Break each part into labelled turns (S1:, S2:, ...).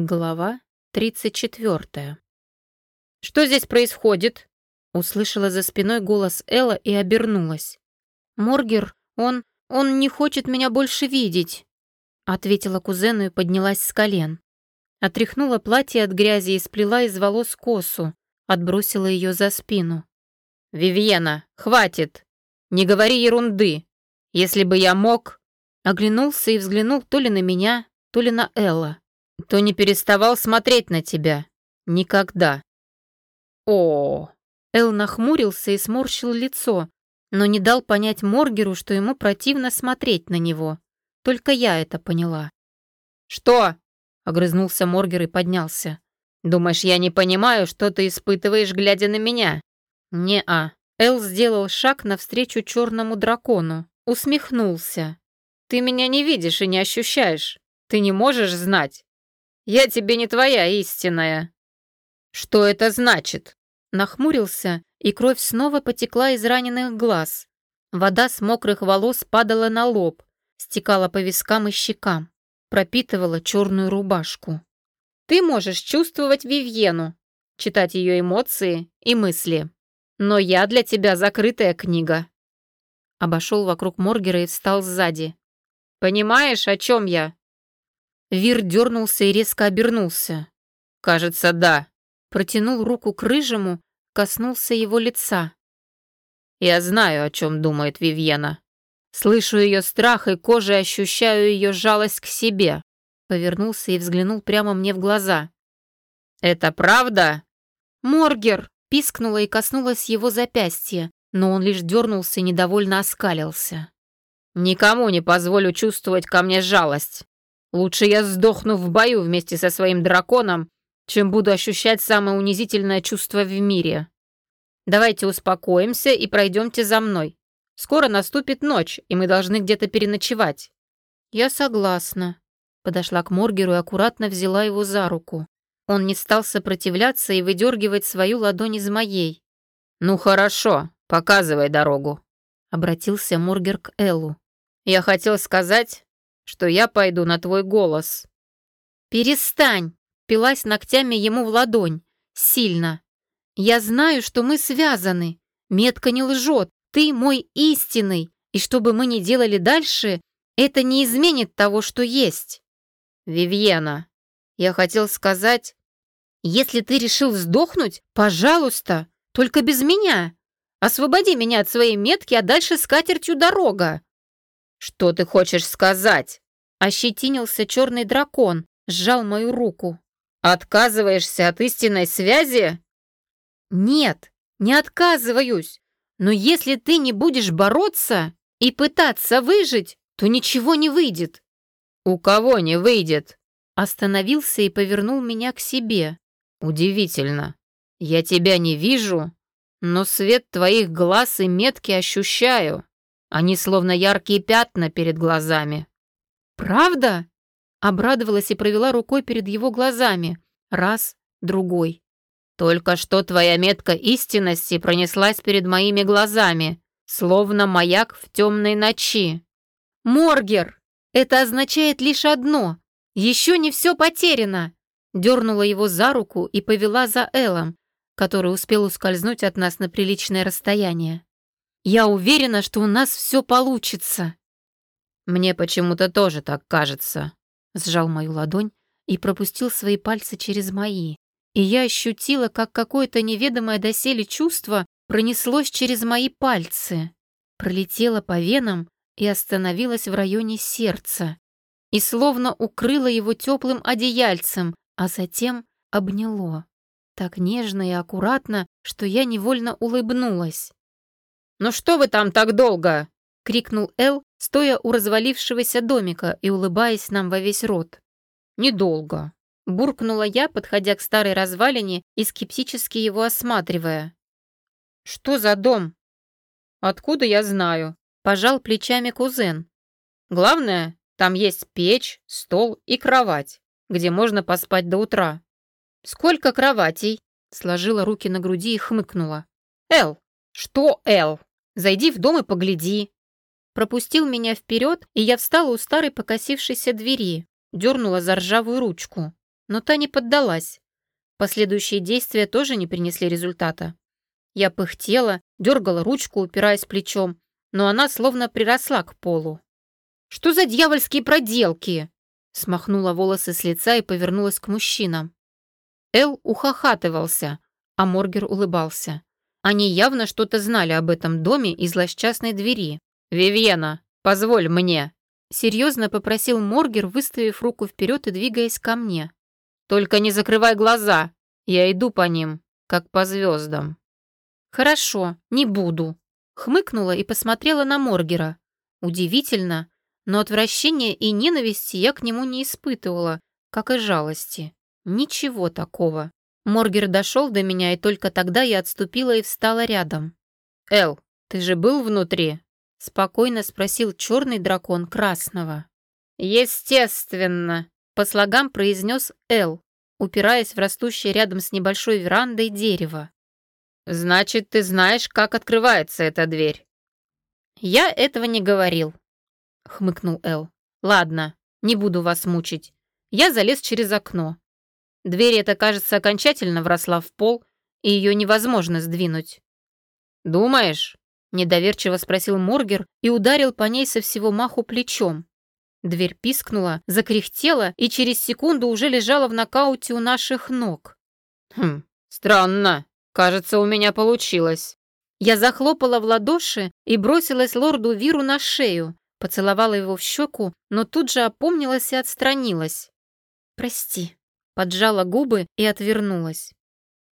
S1: Глава 34. «Что здесь происходит?» Услышала за спиной голос Элла и обернулась. «Моргер, он... он не хочет меня больше видеть», ответила кузену и поднялась с колен. Отряхнула платье от грязи и сплела из волос косу, отбросила ее за спину. «Вивьена, хватит! Не говори ерунды! Если бы я мог...» Оглянулся и взглянул то ли на меня, то ли на Элла то не переставал смотреть на тебя. Никогда. О, Эл нахмурился и сморщил лицо, но не дал понять Моргеру, что ему противно смотреть на него. Только я это поняла. «Что?» — огрызнулся Моргер и поднялся. «Думаешь, я не понимаю, что ты испытываешь, глядя на меня?» «Не-а». Эл сделал шаг навстречу черному дракону, усмехнулся. «Ты меня не видишь и не ощущаешь. Ты не можешь знать. Я тебе не твоя истинная». «Что это значит?» Нахмурился, и кровь снова потекла из раненых глаз. Вода с мокрых волос падала на лоб, стекала по вискам и щекам, пропитывала черную рубашку. «Ты можешь чувствовать Вивьену, читать ее эмоции и мысли. Но я для тебя закрытая книга». Обошел вокруг Моргера и встал сзади. «Понимаешь, о чем я?» Вир дернулся и резко обернулся. «Кажется, да». Протянул руку к рыжему, коснулся его лица. «Я знаю, о чем думает Вивьена. Слышу ее страх и кожей ощущаю ее жалость к себе». Повернулся и взглянул прямо мне в глаза. «Это правда?» «Моргер!» — пискнула и коснулась его запястья, но он лишь дернулся и недовольно оскалился. «Никому не позволю чувствовать ко мне жалость. Лучше я сдохну в бою вместе со своим драконом, чем буду ощущать самое унизительное чувство в мире. Давайте успокоимся и пройдемте за мной. Скоро наступит ночь, и мы должны где-то переночевать». «Я согласна», — подошла к Моргеру и аккуратно взяла его за руку. Он не стал сопротивляться и выдергивать свою ладонь из моей. «Ну хорошо, показывай дорогу», — обратился Моргер к Эллу. «Я хотел сказать, что я пойду на твой голос». «Перестань!» — пилась ногтями ему в ладонь. Сильно. «Я знаю, что мы связаны. Метка не лжет. Ты мой истинный. И что бы мы ни делали дальше, это не изменит того, что есть». «Вивьена, я хотел сказать...» «Если ты решил сдохнуть, пожалуйста, только без меня. Освободи меня от своей метки, а дальше с катертью дорога». «Что ты хочешь сказать?» Ощетинился черный дракон, сжал мою руку. «Отказываешься от истинной связи?» «Нет, не отказываюсь. Но если ты не будешь бороться и пытаться выжить, то ничего не выйдет».
S2: «У кого не выйдет?»
S1: Остановился и повернул меня к себе.
S2: «Удивительно. Я тебя не вижу, но свет твоих глаз и метки ощущаю. Они словно яркие пятна перед глазами.
S1: «Правда?» Обрадовалась и провела рукой перед его глазами. Раз, другой.
S2: «Только что твоя метка истинности пронеслась перед моими глазами, словно маяк в темной ночи».
S1: «Моргер! Это означает лишь одно. Еще не все потеряно!» Дернула его за руку и повела за Элом, который успел ускользнуть от нас на приличное расстояние. Я уверена, что у нас все получится.
S2: Мне почему-то тоже так кажется.
S1: Сжал мою ладонь и пропустил свои пальцы через мои. И я ощутила, как какое-то неведомое доселе чувство пронеслось через мои пальцы, пролетело по венам и остановилось в районе сердца. И словно укрыло его теплым одеяльцем, а затем обняло. Так нежно и аккуратно, что я невольно улыбнулась.
S2: «Ну что вы там так долго?»
S1: — крикнул Эл, стоя у развалившегося домика и улыбаясь нам во весь рот.
S2: «Недолго», —
S1: буркнула я, подходя к старой развалине и скептически его осматривая.
S2: «Что за дом?» «Откуда я знаю?» — пожал плечами кузен. «Главное, там есть печь, стол и кровать, где можно поспать до утра».
S1: «Сколько кроватей?» — сложила руки на груди и хмыкнула.
S2: «Эл, что Эл?»
S1: Зайди в дом и погляди». Пропустил меня вперед, и я встала у старой покосившейся двери, дернула за ржавую ручку. но та не поддалась. Последующие действия тоже не принесли результата. Я пыхтела, дергала ручку, упираясь плечом, но она словно приросла к полу. «Что за дьявольские проделки?» Смахнула волосы с лица и повернулась к мужчинам. Эл ухахатывался, а Моргер улыбался. Они явно что-то знали об этом доме и злосчастной двери.
S2: «Вивьена, позволь мне!»
S1: Серьезно попросил Моргер, выставив руку вперед и двигаясь ко мне.
S2: «Только не закрывай глаза! Я иду по ним, как по звездам».
S1: «Хорошо, не буду», — хмыкнула и посмотрела на Моргера. Удивительно, но отвращения и ненависти я к нему не испытывала, как и жалости. Ничего такого. Моргер дошел до меня, и только тогда я отступила и встала рядом.
S2: «Эл, ты же был внутри?»
S1: — спокойно спросил черный дракон красного.
S2: «Естественно», —
S1: по слогам произнес Эл, упираясь в растущее рядом с небольшой верандой дерево.
S2: «Значит, ты знаешь, как открывается эта дверь?»
S1: «Я этого не говорил», — хмыкнул Эл. «Ладно, не буду вас мучить. Я залез через окно. Дверь эта, кажется, окончательно вросла в пол, и ее невозможно сдвинуть».
S2: «Думаешь?»
S1: — недоверчиво спросил Моргер и ударил по ней со всего маху плечом. Дверь пискнула, закряхтела и через секунду уже лежала в нокауте у наших ног.
S2: «Хм, странно», Кажется, у меня получилось.
S1: Я захлопала в ладоши и бросилась лорду Виру на шею, поцеловала его в щеку, но тут же опомнилась и отстранилась. «Прости», — поджала губы и отвернулась.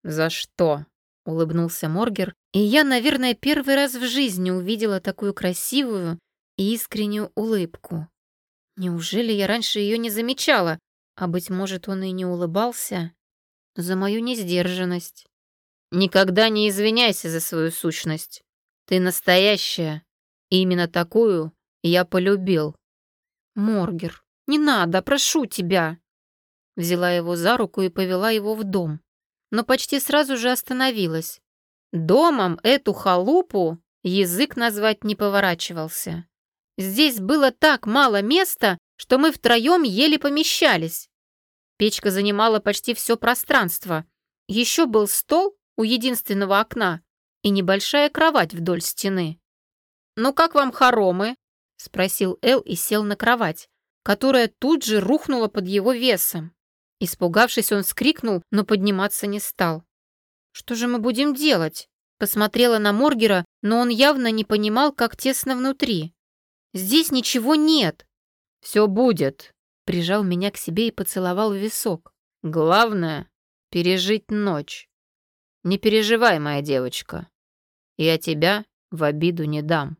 S2: «За что?»
S1: — улыбнулся Моргер, и я, наверное, первый раз в жизни увидела такую красивую и искреннюю улыбку. Неужели я раньше ее не замечала, а, быть может, он и не улыбался? За мою несдержанность.
S2: Никогда не извиняйся за свою сущность. Ты настоящая. И именно такую я полюбил.
S1: Моргер, не надо, прошу тебя. Взяла его за руку и повела его в дом. Но почти сразу же остановилась. Домом эту халупу язык назвать не поворачивался. Здесь было так мало места, что мы втроем еле помещались. Печка занимала почти все пространство. Еще был стол у единственного окна и небольшая кровать вдоль стены. «Ну как вам хоромы?» — спросил Эл и сел на кровать, которая тут же рухнула под его весом. Испугавшись, он вскрикнул, но подниматься не стал. «Что же мы будем делать?» Посмотрела на Моргера, но он явно не понимал, как тесно внутри. «Здесь ничего нет».
S2: «Все будет», —
S1: прижал меня к себе и поцеловал в висок.
S2: «Главное — пережить ночь». Не переживай, моя девочка. Я тебя в обиду не дам.